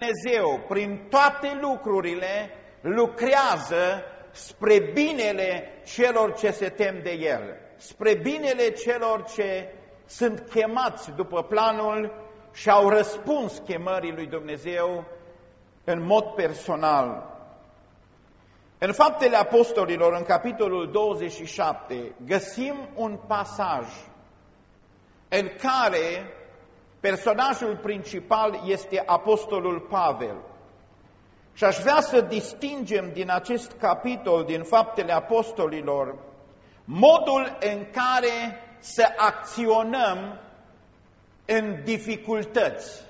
Dumnezeu, prin toate lucrurile, lucrează spre binele celor ce se tem de El, spre binele celor ce sunt chemați după planul și au răspuns chemării lui Dumnezeu în mod personal. În Faptele Apostolilor, în capitolul 27, găsim un pasaj în care personajul principal este Apostolul Pavel. Și aș vrea să distingem din acest capitol, din Faptele Apostolilor, modul în care să acționăm în dificultăți,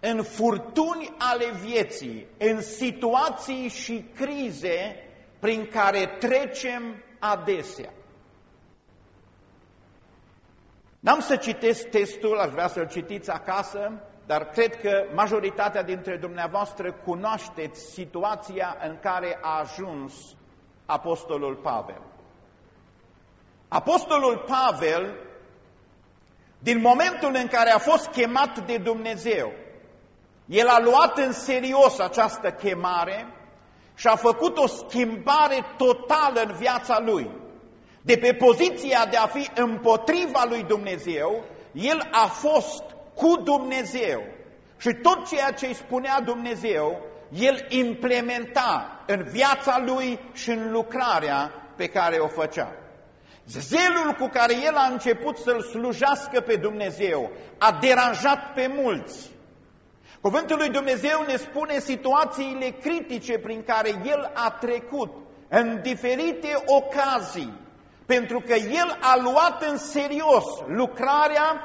în furtuni ale vieții, în situații și crize prin care trecem adesea. N-am să citesc testul, aș vrea să-l citiți acasă, dar cred că majoritatea dintre dumneavoastră cunoașteți situația în care a ajuns Apostolul Pavel. Apostolul Pavel, din momentul în care a fost chemat de Dumnezeu, el a luat în serios această chemare și a făcut o schimbare totală în viața lui. De pe poziția de a fi împotriva lui Dumnezeu, el a fost cu Dumnezeu. Și tot ceea ce îi spunea Dumnezeu, el implementa în viața lui și în lucrarea pe care o făcea. Zelul cu care el a început să-L slujească pe Dumnezeu a deranjat pe mulți. Cuvântul lui Dumnezeu ne spune situațiile critice prin care el a trecut în diferite ocazii, pentru că el a luat în serios lucrarea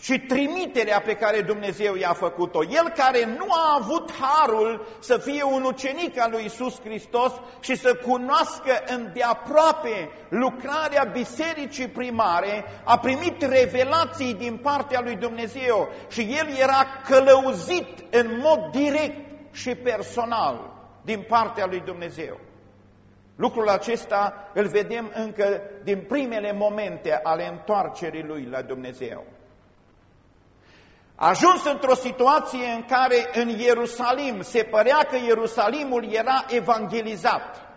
și trimiterea pe care Dumnezeu i-a făcut-o. El care nu a avut harul să fie un ucenic al lui Isus Hristos și să cunoască îndeaproape lucrarea bisericii primare, a primit revelații din partea lui Dumnezeu și el era călăuzit în mod direct și personal din partea lui Dumnezeu. Lucrul acesta îl vedem încă din primele momente ale întoarcerii lui la Dumnezeu. A ajuns într-o situație în care în Ierusalim se părea că Ierusalimul era evangelizat.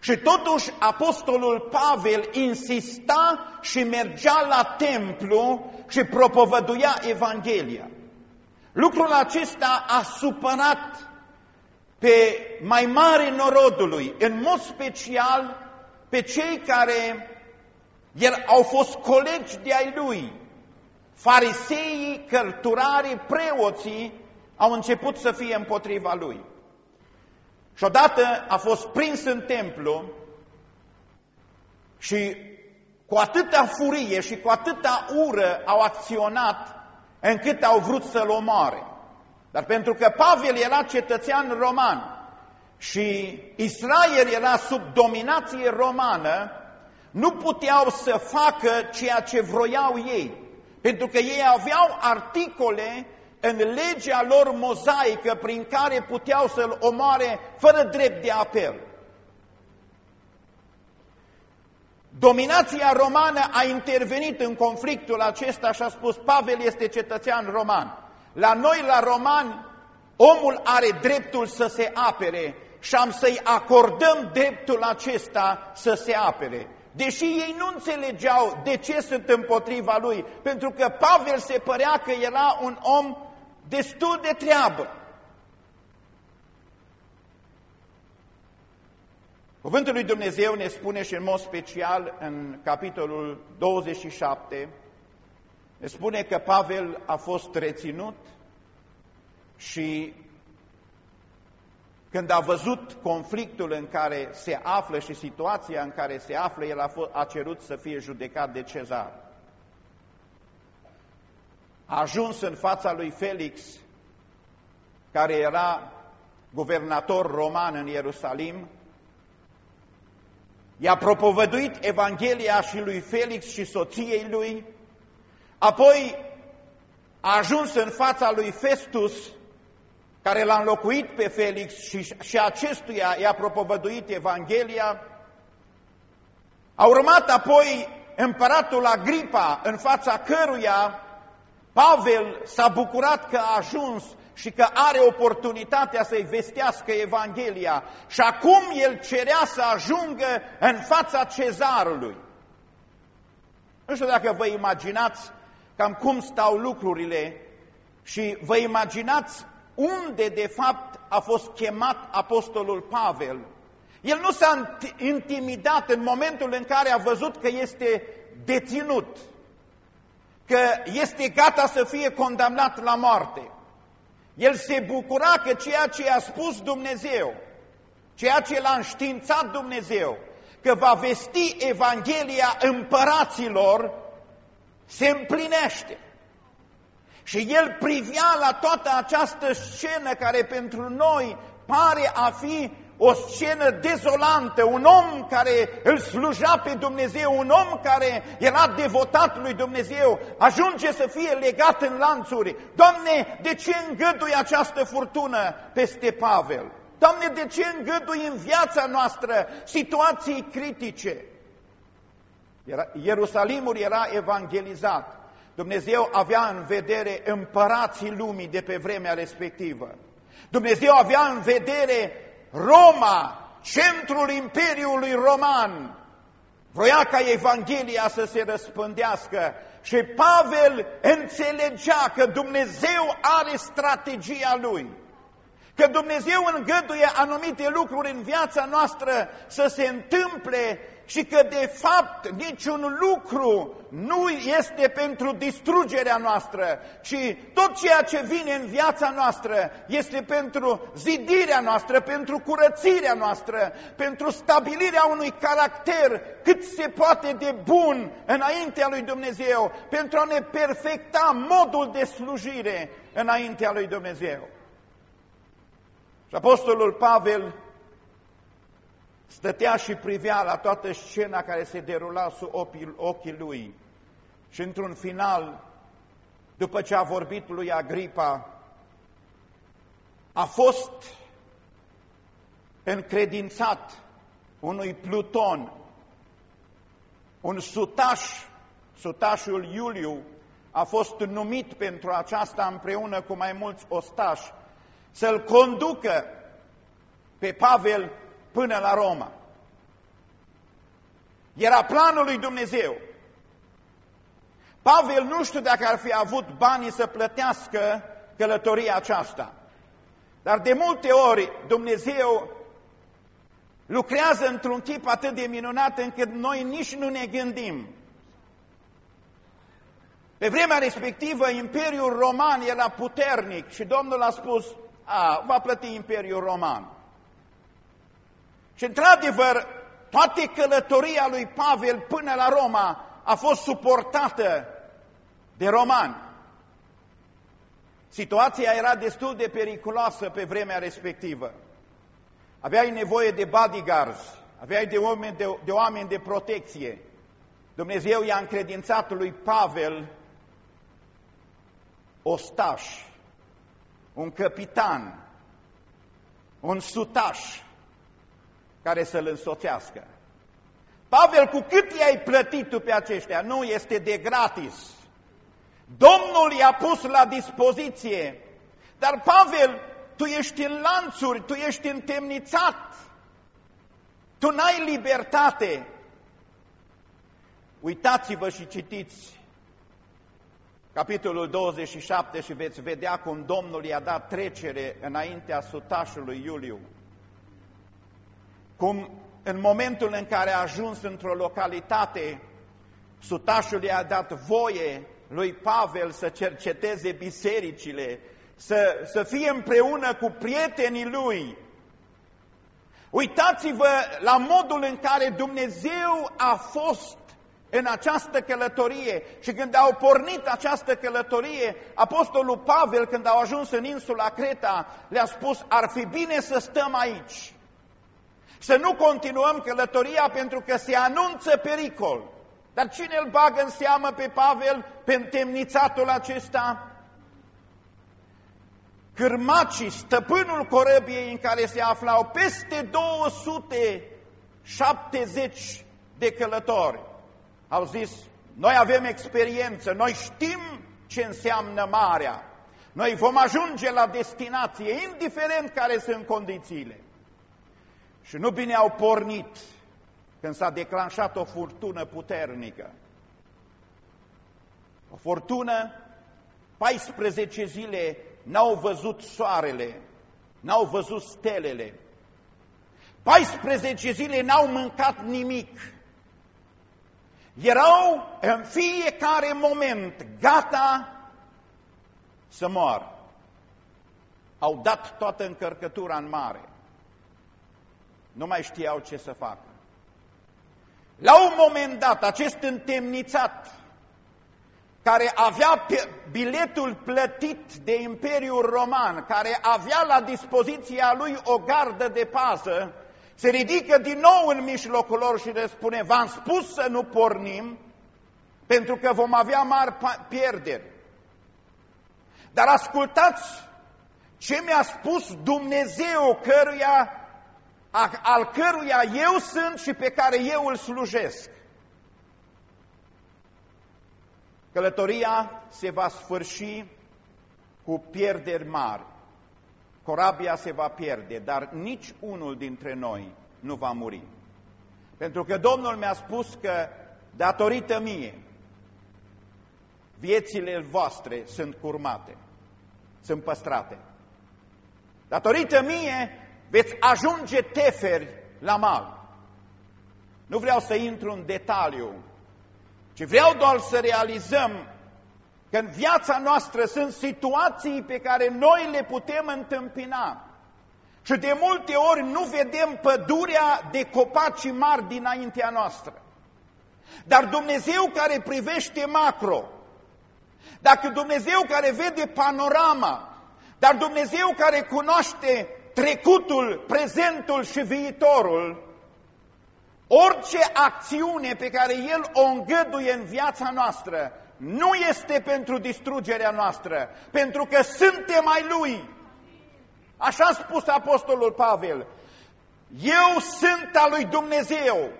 Și totuși apostolul Pavel insista și mergea la templu și propovăduia Evanghelia. Lucrul acesta a supărat pe mai mare norodului, în mod special pe cei care el, au fost colegi de ai lui, fariseii, cărturarii, preoții au început să fie împotriva lui. Și odată a fost prins în templu și cu atâta furie și cu atâta ură au acționat încât au vrut să-l omoare. Dar pentru că Pavel era cetățean roman și Israel era sub dominație romană, nu puteau să facă ceea ce vroiau ei. Pentru că ei aveau articole în legea lor mozaică prin care puteau să-l omoare fără drept de apel. Dominația romană a intervenit în conflictul acesta și a spus Pavel este cetățean roman. La noi, la romani, omul are dreptul să se apere și am să-i acordăm dreptul acesta să se apere. Deși ei nu înțelegeau de ce sunt împotriva lui, pentru că Pavel se părea că era un om destul de treabă. Cuvântul lui Dumnezeu ne spune și în mod special în capitolul 27, ne spune că Pavel a fost reținut și când a văzut conflictul în care se află și situația în care se află, el a, fost, a cerut să fie judecat de cezar. A ajuns în fața lui Felix, care era guvernator roman în Ierusalim, i-a propovăduit Evanghelia și lui Felix și soției lui, apoi a ajuns în fața lui Festus, care l-a înlocuit pe Felix și, și acestuia i-a propovăduit Evanghelia, a urmat apoi împăratul Agripa, în fața căruia Pavel s-a bucurat că a ajuns și că are oportunitatea să-i vestească Evanghelia. Și acum el cerea să ajungă în fața cezarului. Nu știu dacă vă imaginați cam cum stau lucrurile și vă imaginați unde de fapt a fost chemat apostolul Pavel. El nu s-a intimidat în momentul în care a văzut că este deținut, că este gata să fie condamnat la moarte. El se bucura că ceea ce a spus Dumnezeu, ceea ce l-a înștiințat Dumnezeu, că va vesti Evanghelia împăraților, se împlinește. Și el privea la toată această scenă care pentru noi pare a fi o scenă dezolantă, un om care îl sluja pe Dumnezeu, un om care era devotat lui Dumnezeu, ajunge să fie legat în lanțuri. Doamne, de ce îngădui această furtună peste Pavel? Doamne, de ce îngădui în viața noastră situații critice? Ierusalimul era evangelizat. Dumnezeu avea în vedere împărații lumii de pe vremea respectivă. Dumnezeu avea în vedere Roma, centrul Imperiului Roman. Vroia ca Evanghelia să se răspândească și Pavel înțelegea că Dumnezeu are strategia lui că Dumnezeu îngăduie anumite lucruri în viața noastră să se întâmple și că de fapt niciun lucru nu este pentru distrugerea noastră, ci tot ceea ce vine în viața noastră este pentru zidirea noastră, pentru curățirea noastră, pentru stabilirea unui caracter cât se poate de bun înaintea lui Dumnezeu, pentru a ne perfecta modul de slujire înaintea lui Dumnezeu. Și Apostolul Pavel stătea și privea la toată scena care se derula sub ochii, ochii lui. Și într-un final, după ce a vorbit lui Agripa, a fost încredințat unui Pluton, un sutaș, sutașul Iuliu, a fost numit pentru aceasta împreună cu mai mulți ostași, să-l conducă pe Pavel până la Roma. Era planul lui Dumnezeu. Pavel nu știu dacă ar fi avut banii să plătească călătoria aceasta. Dar de multe ori Dumnezeu lucrează într-un tip atât de minunat încât noi nici nu ne gândim. Pe vremea respectivă, Imperiul Roman era puternic și Domnul a spus, a, va plăti Imperiul Roman. Și într-adevăr, toată călătoria lui Pavel până la Roma a fost suportată de romani. Situația era destul de periculoasă pe vremea respectivă. Aveai nevoie de bodyguards, aveai de oameni de, de, oameni de protecție. Dumnezeu i-a încredințat lui Pavel ostaș, un capitan, un sutaș, care să-l însoțească. Pavel, cu cât i-ai plătit tu pe aceștia? Nu, este de gratis. Domnul i-a pus la dispoziție. Dar, Pavel, tu ești în lanțuri, tu ești întemnițat. Tu n-ai libertate. Uitați-vă și citiți capitolul 27 și veți vedea cum Domnul i-a dat trecere înaintea sutașului Iuliu cum în momentul în care a ajuns într-o localitate, sutașul i-a dat voie lui Pavel să cerceteze bisericile, să, să fie împreună cu prietenii lui. Uitați-vă la modul în care Dumnezeu a fost în această călătorie și când au pornit această călătorie, Apostolul Pavel, când au ajuns în insula Creta, le-a spus, ar fi bine să stăm aici. Să nu continuăm călătoria pentru că se anunță pericol. Dar cine îl bagă în seamă pe Pavel, pe întemnițatul acesta? Cârmacii, stăpânul corăbiei în care se aflau peste 270 de călători, au zis, noi avem experiență, noi știm ce înseamnă marea, Noi vom ajunge la destinație, indiferent care sunt condițiile. Și nu bine au pornit când s-a declanșat o furtună puternică. O furtună, 14 zile n-au văzut soarele, n-au văzut stelele. 14 zile n-au mâncat nimic. Erau în fiecare moment gata să moară. Au dat toată încărcătura în mare. Nu mai știau ce să facă. La un moment dat, acest întemnițat, care avea biletul plătit de Imperiul Roman, care avea la dispoziția lui o gardă de pază, se ridică din nou în mijlocul lor și le spune, v-am spus să nu pornim, pentru că vom avea mari pierderi. Dar ascultați ce mi-a spus Dumnezeu căruia, al căruia eu sunt și pe care eu îl slujesc. Călătoria se va sfârși cu pierderi mari. Corabia se va pierde, dar nici unul dintre noi nu va muri. Pentru că Domnul mi-a spus că, datorită mie, viețile voastre sunt curmate, sunt păstrate. Datorită mie veți ajunge teferi la mal. Nu vreau să intru în detaliu, ci vreau doar să realizăm că în viața noastră sunt situații pe care noi le putem întâmpina. Și de multe ori nu vedem pădurea de copaci mari dinaintea noastră. Dar Dumnezeu care privește macro, dacă Dumnezeu care vede panorama, dar Dumnezeu care cunoaște trecutul, prezentul și viitorul, orice acțiune pe care El o îngăduie în viața noastră, nu este pentru distrugerea noastră, pentru că suntem ai Lui. Așa a spus Apostolul Pavel. Eu sunt al lui Dumnezeu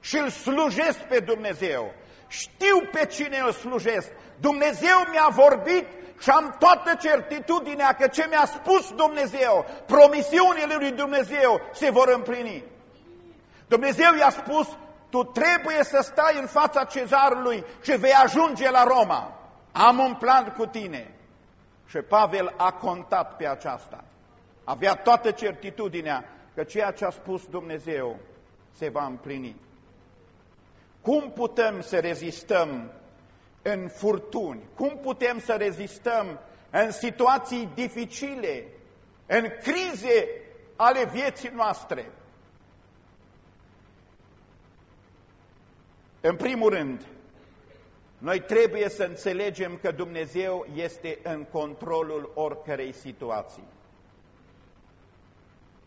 și îl slujesc pe Dumnezeu. Știu pe cine îl slujesc. Dumnezeu mi-a vorbit și am toată certitudinea că ce mi-a spus Dumnezeu, promisiunile lui Dumnezeu se vor împlini. Dumnezeu i-a spus, tu trebuie să stai în fața cezarului și vei ajunge la Roma. Am un plan cu tine. Și Pavel a contat pe aceasta. Avea toată certitudinea că ceea ce a spus Dumnezeu se va împlini. Cum putem să rezistăm în furtuni? Cum putem să rezistăm în situații dificile, în crize ale vieții noastre? În primul rând, noi trebuie să înțelegem că Dumnezeu este în controlul oricărei situații.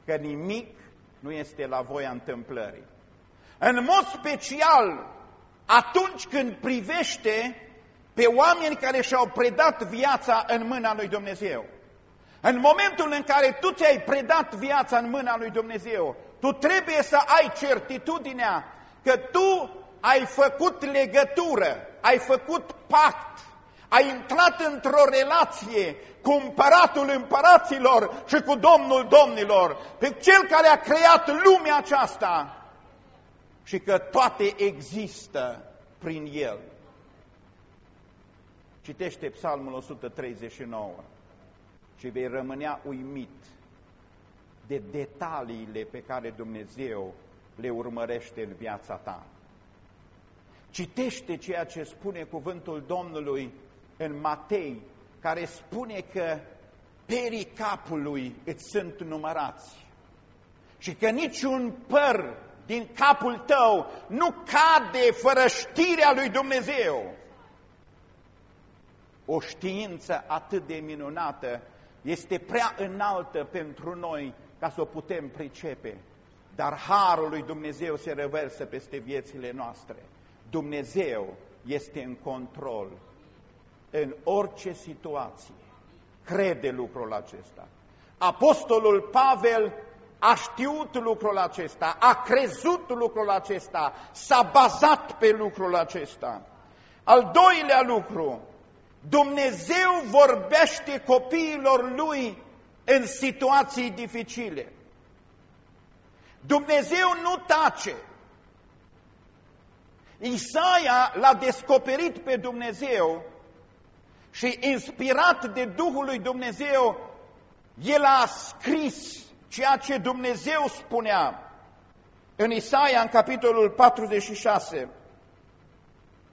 Că nimic nu este la voia întâmplării. În mod special, atunci când privește pe oameni care și-au predat viața în mâna lui Dumnezeu. În momentul în care tu ți-ai predat viața în mâna lui Dumnezeu, tu trebuie să ai certitudinea că tu ai făcut legătură, ai făcut pact, ai intrat într-o relație cu împăratul împăraților și cu Domnul domnilor, pe cel care a creat lumea aceasta și că toate există prin el. Citește Psalmul 139 și vei rămânea uimit de detaliile pe care Dumnezeu le urmărește în viața ta. Citește ceea ce spune cuvântul Domnului în Matei, care spune că perii capului îți sunt numărați și că niciun păr din capul tău nu cade fără știrea lui Dumnezeu. O știință atât de minunată este prea înaltă pentru noi ca să o putem pricepe, dar Harul lui Dumnezeu se reversă peste viețile noastre. Dumnezeu este în control în orice situație. Crede lucrul acesta. Apostolul Pavel a știut lucrul acesta, a crezut lucrul acesta, s-a bazat pe lucrul acesta. Al doilea lucru, Dumnezeu vorbește copiilor lui în situații dificile. Dumnezeu nu tace. Isaia l-a descoperit pe Dumnezeu și inspirat de Duhul lui Dumnezeu, el a scris ceea ce Dumnezeu spunea în Isaia, în capitolul 46,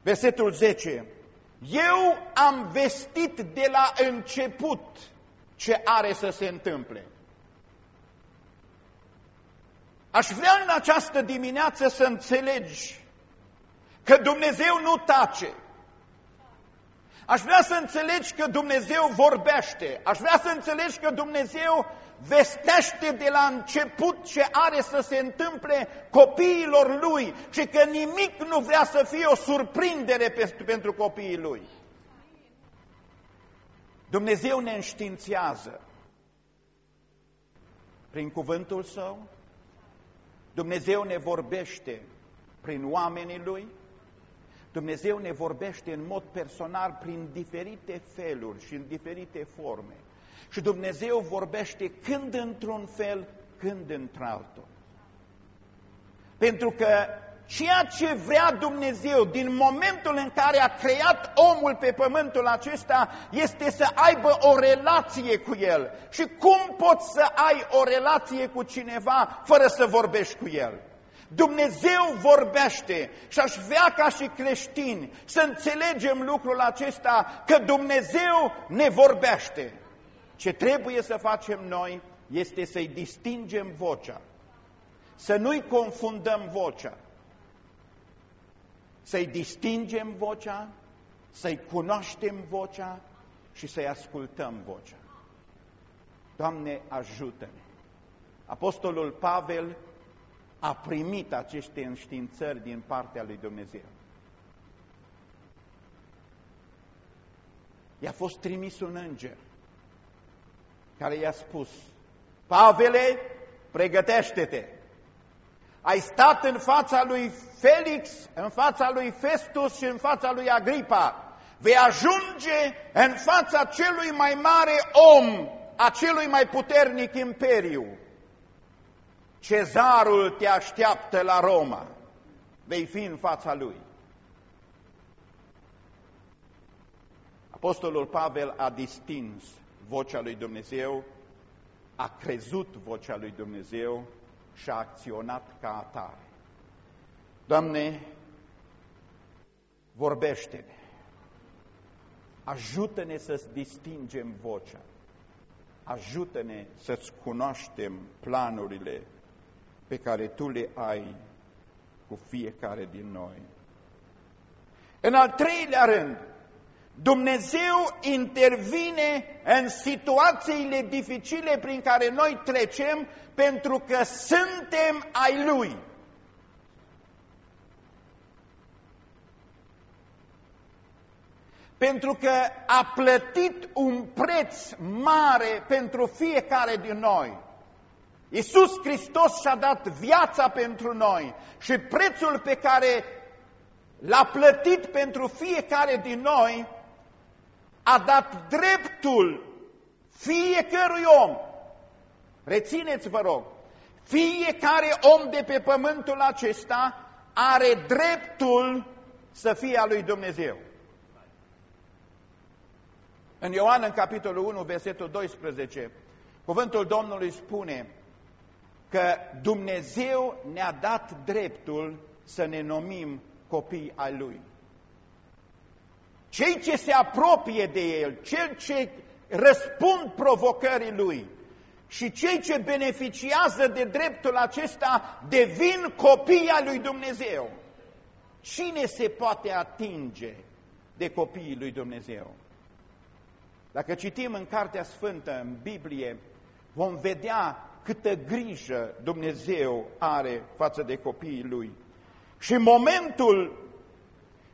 versetul 10. Eu am vestit de la început ce are să se întâmple. Aș vrea în această dimineață să înțelegi că Dumnezeu nu tace. Aș vrea să înțelegi că Dumnezeu vorbește. Aș vrea să înțelegi că Dumnezeu vestește de la început ce are să se întâmple copiilor Lui și că nimic nu vrea să fie o surprindere pentru copiii Lui. Dumnezeu ne înștiințează prin cuvântul Său, Dumnezeu ne vorbește prin oamenii Lui, Dumnezeu ne vorbește în mod personal prin diferite feluri și în diferite forme. Și Dumnezeu vorbește când într-un fel, când într-altul. Pentru că ceea ce vrea Dumnezeu din momentul în care a creat omul pe pământul acesta este să aibă o relație cu el. Și cum poți să ai o relație cu cineva fără să vorbești cu el? Dumnezeu vorbește și aș vrea ca și creștini să înțelegem lucrul acesta că Dumnezeu ne vorbește. Ce trebuie să facem noi este să-i distingem vocea, să nu-i confundăm vocea, să-i distingem vocea, să-i cunoaștem vocea și să-i ascultăm vocea. Doamne, ajută-ne! Apostolul Pavel a primit aceste înștiințări din partea lui Dumnezeu. I-a fost trimis un înger care i-a spus, Pavele, pregătește-te! Ai stat în fața lui Felix, în fața lui Festus și în fața lui Agripa. Vei ajunge în fața celui mai mare om, a celui mai puternic imperiu. Cezarul te așteaptă la Roma. Vei fi în fața lui. Apostolul Pavel a distins vocea lui Dumnezeu, a crezut vocea lui Dumnezeu și a acționat ca atare. Doamne, vorbește-ne, ajută-ne să-ți distingem vocea, ajută-ne să-ți cunoaștem planurile pe care Tu le ai cu fiecare din noi. În al treilea rând, Dumnezeu intervine în situațiile dificile prin care noi trecem pentru că suntem ai Lui. Pentru că a plătit un preț mare pentru fiecare din noi. Iisus Hristos și-a dat viața pentru noi și prețul pe care l-a plătit pentru fiecare din noi a dat dreptul fiecărui om. Rețineți, vă rog, fiecare om de pe pământul acesta are dreptul să fie al lui Dumnezeu. În Ioan, în capitolul 1, versetul 12, cuvântul Domnului spune că Dumnezeu ne-a dat dreptul să ne numim copii ai Lui. Cei ce se apropie de El, cei ce răspund provocării Lui și cei ce beneficiază de dreptul acesta devin copii ai Lui Dumnezeu. Cine se poate atinge de copiii Lui Dumnezeu? Dacă citim în Cartea Sfântă, în Biblie, vom vedea câtă grijă Dumnezeu are față de copiii Lui. Și momentul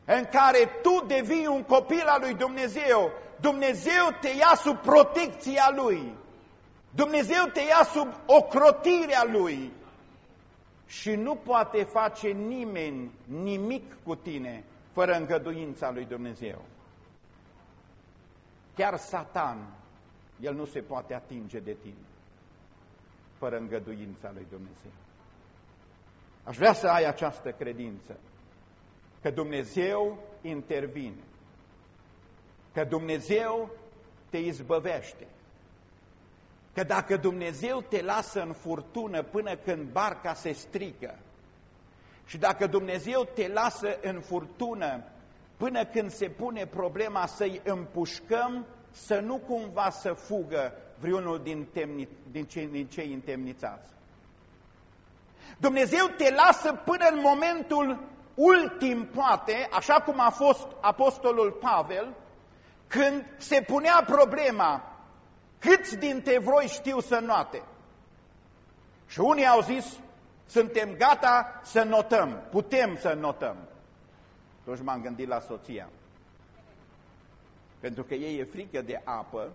în care tu devii un copil al lui Dumnezeu, Dumnezeu te ia sub protecția Lui. Dumnezeu te ia sub ocrotirea Lui. Și nu poate face nimeni nimic cu tine fără îngăduința lui Dumnezeu. chiar Satan, el nu se poate atinge de tine fără îngăduința lui Dumnezeu. Aș vrea să ai această credință, că Dumnezeu intervine, că Dumnezeu te izbăvește, că dacă Dumnezeu te lasă în furtună până când barca se strică și dacă Dumnezeu te lasă în furtună până când se pune problema să-i împușcăm, să nu cumva să fugă vreunul din, temni, din, cei, din cei întemnițați. Dumnezeu te lasă până în momentul ultim, poate, așa cum a fost apostolul Pavel, când se punea problema, câți dintre voi știu să noate? Și unii au zis, suntem gata să notăm, putem să notăm. Atunci m-am gândit la soția. Pentru că ei e frică de apă,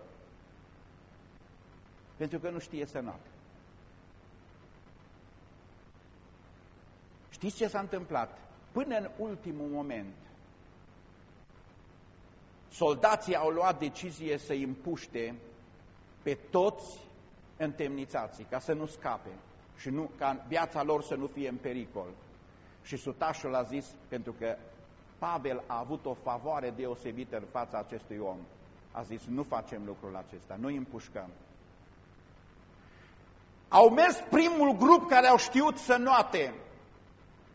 pentru că nu știe să noate. Știți ce s-a întâmplat? Până în ultimul moment, soldații au luat decizie să îi împuște pe toți întemnițații, ca să nu scape și nu, ca viața lor să nu fie în pericol. Și sutașul a zis, pentru că Pavel a avut o favoare deosebită în fața acestui om, a zis, nu facem lucrul acesta, nu îi împușcăm. Au mers primul grup care au știut să noate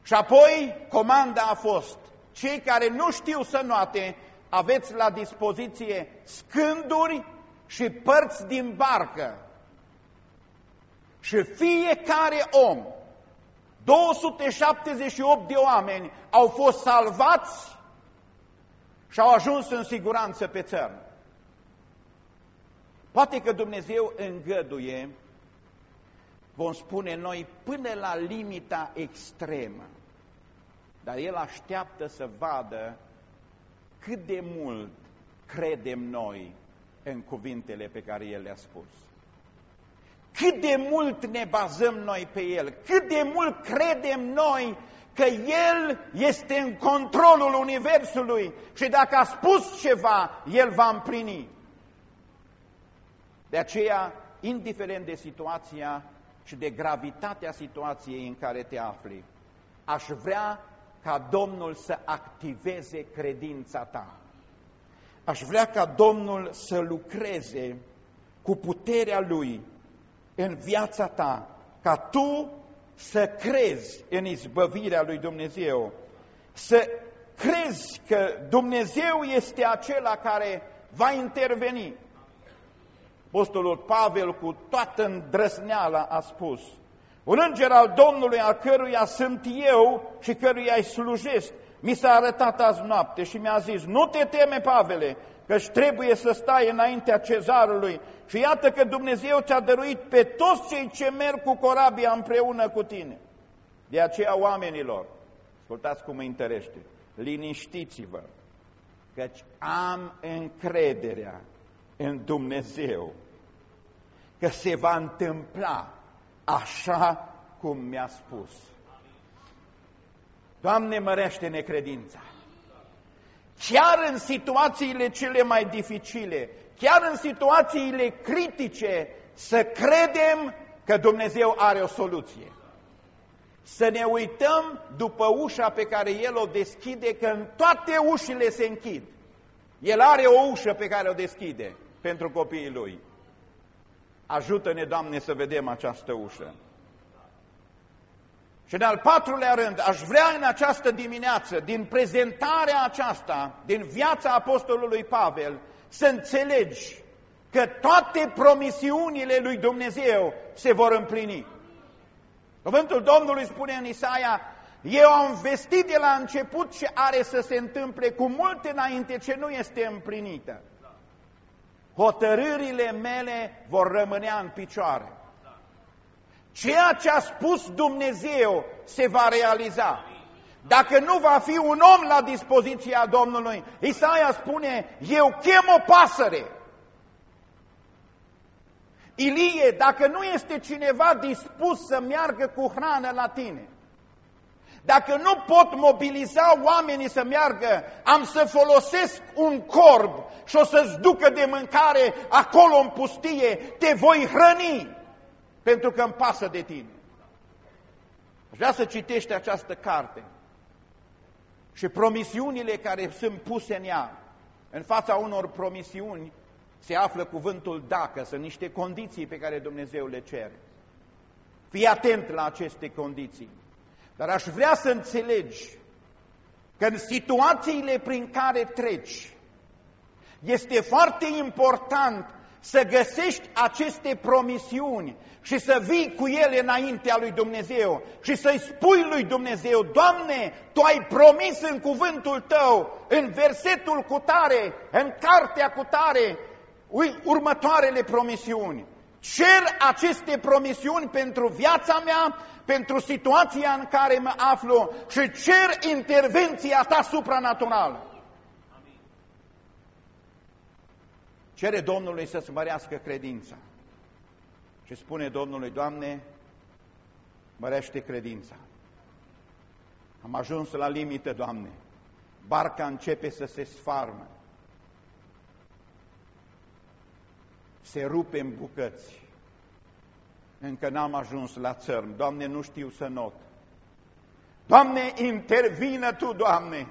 și apoi comanda a fost, cei care nu știu să noate, aveți la dispoziție scânduri și părți din barcă. Și fiecare om, 278 de oameni, au fost salvați și au ajuns în siguranță pe țărm. Poate că Dumnezeu îngăduie, vom spune noi, până la limita extremă. Dar El așteaptă să vadă cât de mult credem noi în cuvintele pe care El le-a spus. Cât de mult ne bazăm noi pe El, cât de mult credem noi că El este în controlul Universului și dacă a spus ceva, El va împlini. De aceea, indiferent de situația și de gravitatea situației în care te afli, aș vrea ca Domnul să activeze credința ta. Aș vrea ca Domnul să lucreze cu puterea Lui în viața ta, ca tu să crezi în izbăvirea lui Dumnezeu, să crezi că Dumnezeu este acela care va interveni. Apostolul Pavel cu toată îndrăzneala a spus, un înger al Domnului al căruia sunt eu și căruia îi slujesc, mi s-a arătat azi noapte și mi-a zis, nu te teme, Pavele, căci trebuie să stai înaintea cezarului și iată că Dumnezeu ți-a dăruit pe toți cei ce merg cu corabia împreună cu tine. De aceea, oamenilor, ascultați cum îi întărește, liniștiți-vă, căci am încrederea în Dumnezeu că se va întâmpla așa cum mi-a spus. Doamne, mărește necredința. Chiar în situațiile cele mai dificile, chiar în situațiile critice, să credem că Dumnezeu are o soluție. Să ne uităm după ușa pe care El o deschide, că în toate ușile se închid. El are o ușă pe care o deschide pentru copiii Lui. Ajută-ne, Doamne, să vedem această ușă. Și în al patrulea rând, aș vrea în această dimineață, din prezentarea aceasta, din viața Apostolului Pavel, să înțelegi că toate promisiunile lui Dumnezeu se vor împlini. Cuvântul Domnului spune în Isaia, eu am vestit de la început ce are să se întâmple cu multe înainte ce nu este împlinită. Hotărârile mele vor rămânea în picioare. Ceea ce a spus Dumnezeu se va realiza. Dacă nu va fi un om la dispoziția Domnului, Isaia spune, eu chem o pasăre. Ilie, dacă nu este cineva dispus să meargă cu hrană la tine, Dacă nu pot mobiliza oamenii să meargă, am să folosesc un corb și o să-ți ducă de mâncare acolo în pustie, te voi hrăni, pentru că îmi pasă de tine. Aș vrea să citești această carte și promisiunile care sunt puse în ea. În fața unor promisiuni se află cuvântul dacă, sunt niște condiții pe care Dumnezeu le cere. Fii atent la aceste condiții. Dar aș vrea să înțelegi că în situațiile prin care treci, este foarte important să găsești aceste promisiuni și să vii cu ele înaintea lui Dumnezeu și să-i spui lui Dumnezeu, Doamne, Tu ai promis în cuvântul Tău, în versetul cu tare, în cartea cu tare, următoarele promisiuni. Cer aceste promisiuni pentru viața mea, pentru situația în care mă aflu și cer intervenția ta supranaturală. Cere Domnului să-ți mărească credința. Și spune Domnului, Doamne, mărește credința. Am ajuns la limită, Doamne. Barca începe să se sfarmă. Se rupe în bucăți. Încă n-am ajuns la țărm. Doamne, nu știu să not. Doamne, intervină Tu, Doamne.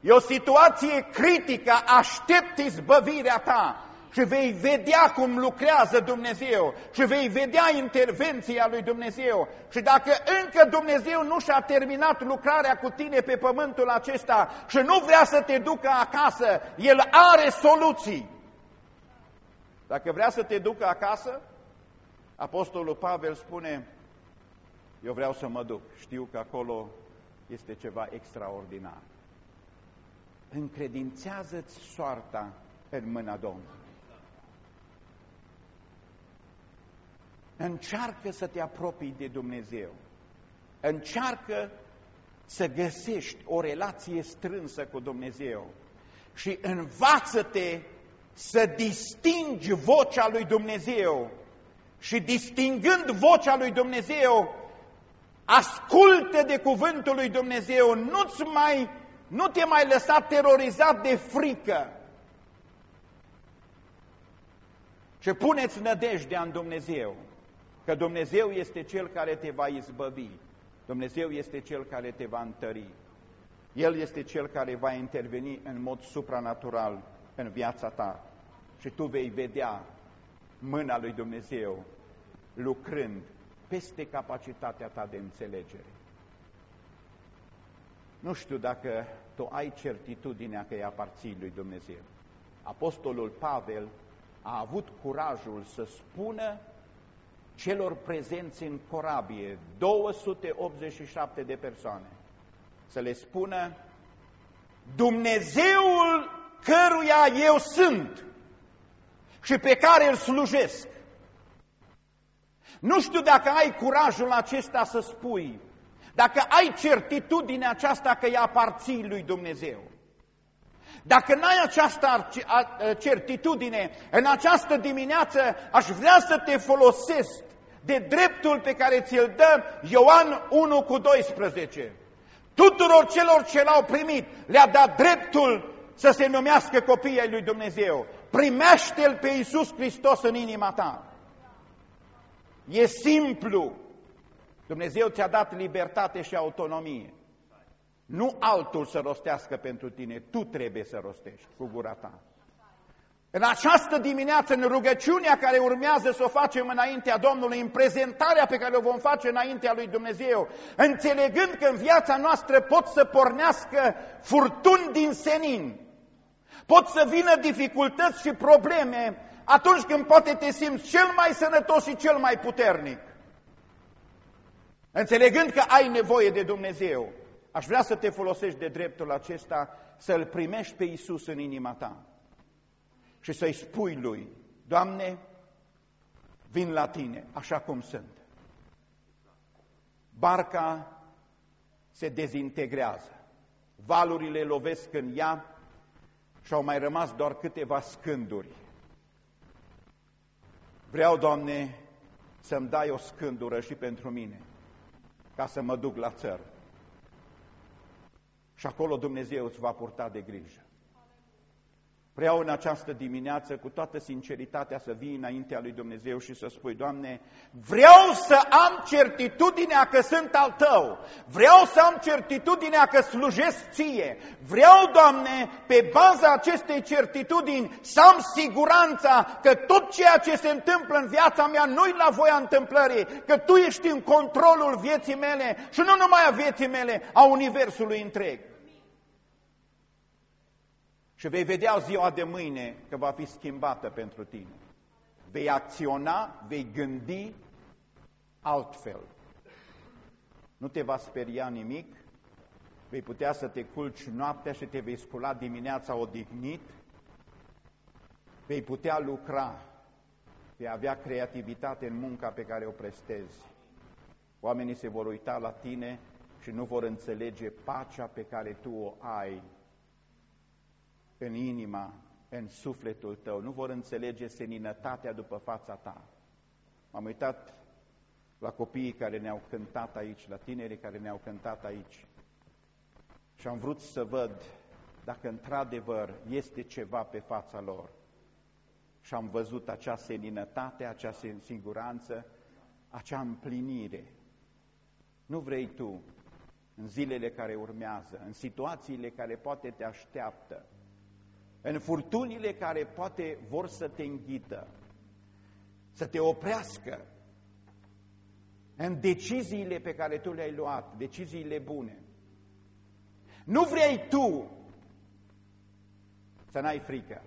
E o situație critică, aștept izbăvirea Ta și vei vedea cum lucrează Dumnezeu și vei vedea intervenția lui Dumnezeu. Și dacă încă Dumnezeu nu și-a terminat lucrarea cu tine pe pământul acesta și nu vrea să te ducă acasă, El are soluții. Dacă vrea să te ducă acasă, Apostolul Pavel spune, eu vreau să mă duc, știu că acolo este ceva extraordinar. Încredințează-ți soarta în mâna Domnului. Încearcă să te apropii de Dumnezeu. Încearcă să găsești o relație strânsă cu Dumnezeu și învață-te să distingi vocea lui Dumnezeu și distingând vocea lui Dumnezeu, ascultă de cuvântul lui Dumnezeu, nu-ți mai, nu te mai lăsa terorizat de frică. Și puneți nădejdea în Dumnezeu. Că Dumnezeu este Cel care te va izbăvi, Dumnezeu este Cel care te va întări, El este Cel care va interveni în mod supranatural în viața ta și tu vei vedea mâna lui Dumnezeu lucrând peste capacitatea ta de înțelegere. Nu știu dacă tu ai certitudinea că îi aparții lui Dumnezeu. Apostolul Pavel a avut curajul să spună celor prezenți în corabie, 287 de persoane, să le spună Dumnezeul căruia eu sunt și pe care îl slujesc. Nu știu dacă ai curajul acesta să spui, dacă ai certitudinea aceasta că îi aparții lui Dumnezeu. Dacă n-ai această certitudine, în această dimineață aș vrea să te folosesc de dreptul pe care ți-l dă Ioan 1 cu 12. Tuturor celor ce l-au primit le-a dat dreptul să se numească copiii ai lui Dumnezeu. Primește-L pe Iisus Hristos în inima ta. E simplu. Dumnezeu ți-a dat libertate și autonomie. Nu altul să rostească pentru tine, tu trebuie să rostești cu gura ta. În această dimineață, în rugăciunea care urmează să o facem înaintea Domnului, în prezentarea pe care o vom face înaintea lui Dumnezeu, înțelegând că în viața noastră pot să pornească furtuni din senin, pot să vină dificultăți și probleme atunci când poate te simți cel mai sănătos și cel mai puternic. Înțelegând că ai nevoie de Dumnezeu, aș vrea să te folosești de dreptul acesta să-L primești pe Iisus în inima ta și să-i spui lui, Doamne, vin la tine așa cum sunt. Barca se dezintegrează, valurile lovesc în ea și au mai rămas doar câteva scânduri. Vreau, Doamne, să-mi dai o scândură și pentru mine, ca să mă duc la țăr. Și acolo Dumnezeu îți va purta de grijă. Vreau în această dimineață cu toată sinceritatea să vii înaintea lui Dumnezeu și să spui, Doamne, vreau să am certitudinea că sunt al Tău, vreau să am certitudinea că slujesc Ție, vreau, Doamne, pe baza acestei certitudini să am siguranța că tot ceea ce se întâmplă în viața mea nu-i la voia întâmplării, că Tu ești în controlul vieții mele și nu numai a vieții mele, a Universului întreg. Și vei vedea ziua de mâine că va fi schimbată pentru tine. Vei acționa, vei gândi altfel. Nu te va speria nimic, vei putea să te culci noaptea și te vei scula dimineața odihnit, vei putea lucra, vei avea creativitate în munca pe care o prestezi. Oamenii se vor uita la tine și nu vor înțelege pacea pe care tu o ai în inima, în sufletul tău, nu vor înțelege seninătatea după fața ta. M-am uitat la copiii care ne-au cântat aici, la tinerii care ne-au cântat aici și am vrut să văd dacă într-adevăr este ceva pe fața lor. Și am văzut acea seninătate, acea siguranță, acea împlinire. Nu vrei tu, în zilele care urmează, în situațiile care poate te așteaptă, în furtunile care poate vor să te înghită, să te oprească în deciziile pe care tu le-ai luat, deciziile bune. Nu vrei tu să n-ai frică,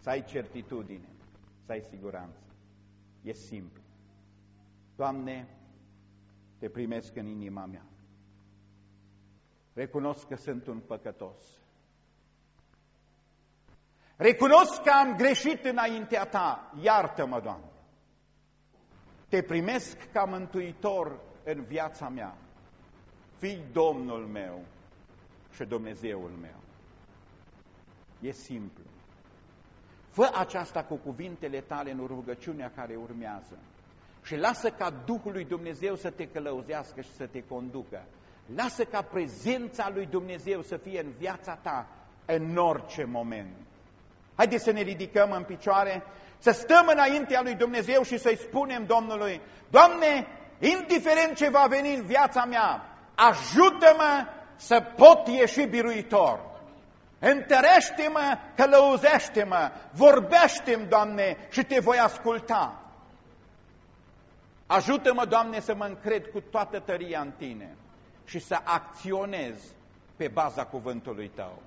să ai certitudine, să ai siguranță. E simplu. Doamne, te primesc în inima mea. Recunosc că sunt un păcătos. Recunosc că am greșit înaintea Ta, iartă-mă, Doamne. Te primesc ca mântuitor în viața mea. Fii Domnul meu și Dumnezeul meu. E simplu. Fă aceasta cu cuvintele tale în rugăciunea care urmează și lasă ca Duhul lui Dumnezeu să te călăuzească și să te conducă. Lasă ca prezența lui Dumnezeu să fie în viața ta în orice moment. Haideți să ne ridicăm în picioare, să stăm înaintea lui Dumnezeu și să-i spunem Domnului, Doamne, indiferent ce va veni în viața mea, ajută-mă să pot ieși biruitor. Întărește-mă, călăuzește-mă, vorbește-mi, Doamne, și te voi asculta. Ajută-mă, Doamne, să mă încred cu toată tăria în Tine și să acționez pe baza cuvântului Tău.